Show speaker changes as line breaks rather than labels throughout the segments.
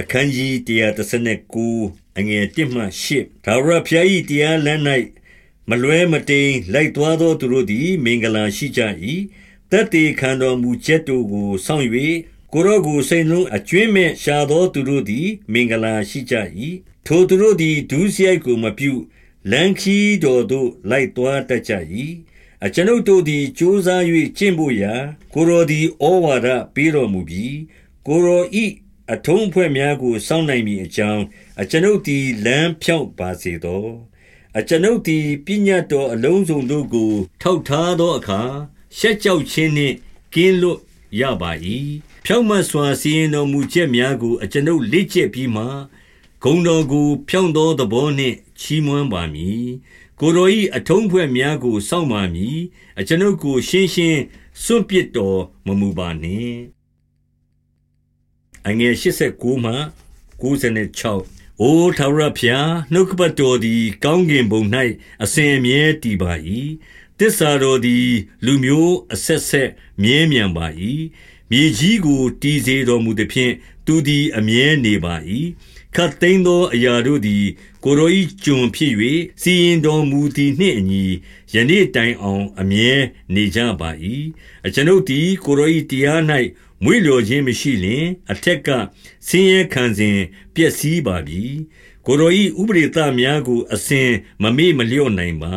အခန်းကြီး139အငယ်1မှ8ဒါဝရဖျားဤတရားလမ်း၌မလွဲမတိန်လိုက်သွားသောသူတို့သည်မင်္ဂလာရှိကြ၏တတ်တေခံတော်မူချက်တို့ကိုစောင့်၍ကိုရောကိုစိတ်လုံးအကျွင်းမဲ့ရှာသောသူတို့သည်မင်္ဂလာရှိကြ၏ထိုသူတို့သည်ဒုစရိုက်ကိုမပြုလန်ခီတော်သို့လိုက်သွားတတ်ကြ၏အကျွန်ုပ်တို့သည်ကြိုးစား၍ကျင့်ဖို့ရာကိုရောသည်ဩဝါဒပေးတော်မူပြီးကိုရောဤ အထုံးအဖွဲ့များကိုစောင့်နိုင်မည်အကြောင်းအကျွန်ုပ်သည်လမ်းဖြောင့်ပါစေသောအကျွန်ုပ်သည်ပညတ်တော်အလုံးစုံတို့ကို ထောက်ထားသောအခါရှက်ကြောက်ခြင်းနှင့်ကင်းလွတ်ရပါ၏ဖြောင့်မတ်စွာစီရင်တော်မူချက်များကိုအကျွန်ုပ်လက်ကျက်ပြီးမှဂုံတော်ကို ဖြောင့်သောသဘောနှင့်ချီးမွမ်းပါမည်ကိုယ်တော်၏အထုံးဖွဲ့များကိုစောင့်ပါမည်အကျွန်ုပ်ကိုရှင်းရှင်းစွန့်ပစ်တော်မမူပါနှင့် အငယ်89မှ96အိုထာဝရဘုရားနှုတ်ကပတ်တော်သည် ကောင်းကင်ဘုံ၌အစဉ်အမြဲတည်ပါ၏တစ္ဆာတော်သည် လူမျိုးအဆက်ဆက်မြဲမြံပါ၏ မြေကြီးကိုတည်စေတော်မူသည်ဖြင့်သူသည်အမြဲနေပါ၏ခတ်သိမ်းသောအရာတို့သည် ကိုရောဤကျွန်ဖြစ်၍စီရင်တော်မူသည်နှင့်အညီယနေ့တိုင်အောင်အမြဲနေကြပါ၏အကျွန်ုပ်သည်ကိုရောဤတရား၌မွေ့လျော်ခြင်းမရှိလျင်အထက်ကဆင်းရဲခံစဉ်ပျက်စီးပါပြီ ကိုယ်တော်၏ဥပရိသများကို အစဉ်မမေ့မလျော့နိုင်ပါ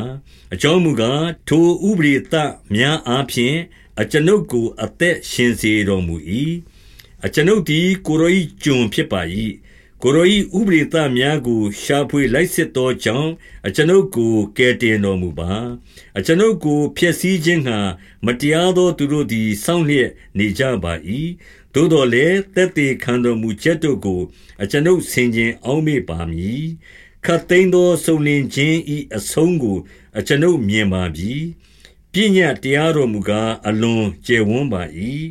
အကြောင်းမူကား ထိုဥပရိသများအားဖြင့် အကျွန်ုပ်ကို အသက်ရှင်စေတော်မူ၏အကျွန်ုပ်သည် ကိုယ်တော်၏ကျွန်ဖြစ်ပါ၏ကိုယ်တော်၏ဥပရိသများကို ရှာဖွေလိုက်စစ်သောကြောင့် အကျွန်ုပ်ကို ကယ်တင်တော်မူပါ အကျွန်ုပ်ကို ဖျက်ဆီးခြင်းငှာမတရားသော သူတို့သည် စောင့်လျက်နေကြပါ၏ သို့တော်လည်းတက်သေးခံတော်မူချက်တို့ကို အကျွန်ုပ်ဆင်ခြင်အောက်မေ့ပါမည်ခတ်သိမ်းသောစုံလင်ခြင်းဤအဆုံးကို အကျွန်ုပ်မြင်ပါပြီပညာတရားတော်မူကားအလွန်ကျယ်ဝန်းပါ၏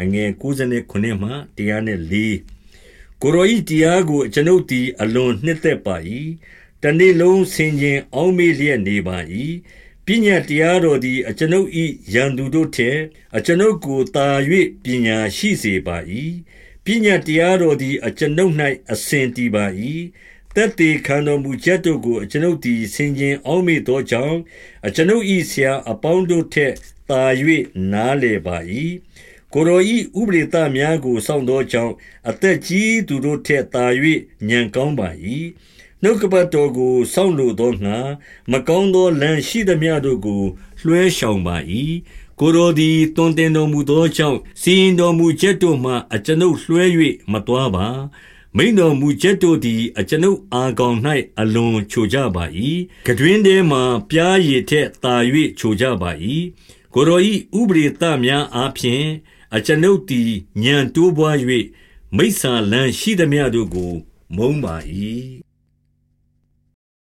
အငယ်69မှ104ကိုရောဤတရားကိုအကျွန်ုပ်သည်အလွန်နှစ်သက်ပါ၏တနေ့လုံးဆင်ခြင်အောက်မေ့လျက်နေပါ၏ ပညာတရားတော်သည် အကျွန်ုပ်၏ရန်သူတို့ထက် အကျွန်ုပ်ကိုတာ၍ပညာရှိစေပါ၏ပညာတရားတော်သည် အကျွန်ုပ်၌အစဉ်တည်ပါ၏တက်တေခံတော်မူချက်တို့ကို အကျွန်ုပ်သည် ဆင်ခြင်အောက်မေ့သောကြောင့် အကျွန်ုပ်၏ဆရာအပေါင်းတို့ထက်တာ၍နားလေပါ၏ကိုယ်တော်၏ဥပရိသများကို စောင့်သောကြောင့် အသက်ကြီးသူတို့ထက်သာ၍ဉာဏ်ကောင်းပါ၏ နှုတ်ကပတ်တော်ကိုစောင့်လိုသောငှာမကောင်းသောလမ်းရှိသမျှတို့ကို လွှဲရှောင်ပါ၏ကိုယ်တော်သည်တွင်တင်တော်မူသောကြောင့်စီရင်တော်မူချက်တို့မှအကျွန်ုပ်လွှဲ၍မသွားပါမိန်တော်မူချက်တို့သည်အကျွန်ုပ်အာကောင်၌အလွန်ချိုကြပါ၏ကတွင်ထဲမှပြားရည်ထက်သာ၍ချိုကြပါ၏ကိုယ်တော်၏ဥပရိသများအားဖြင့်အကျွန်ုပ်သည်ညံတိုးပွား၍မိစ္ဆာလန်းရှိသမျှတို့ကို မုန်းပါ၏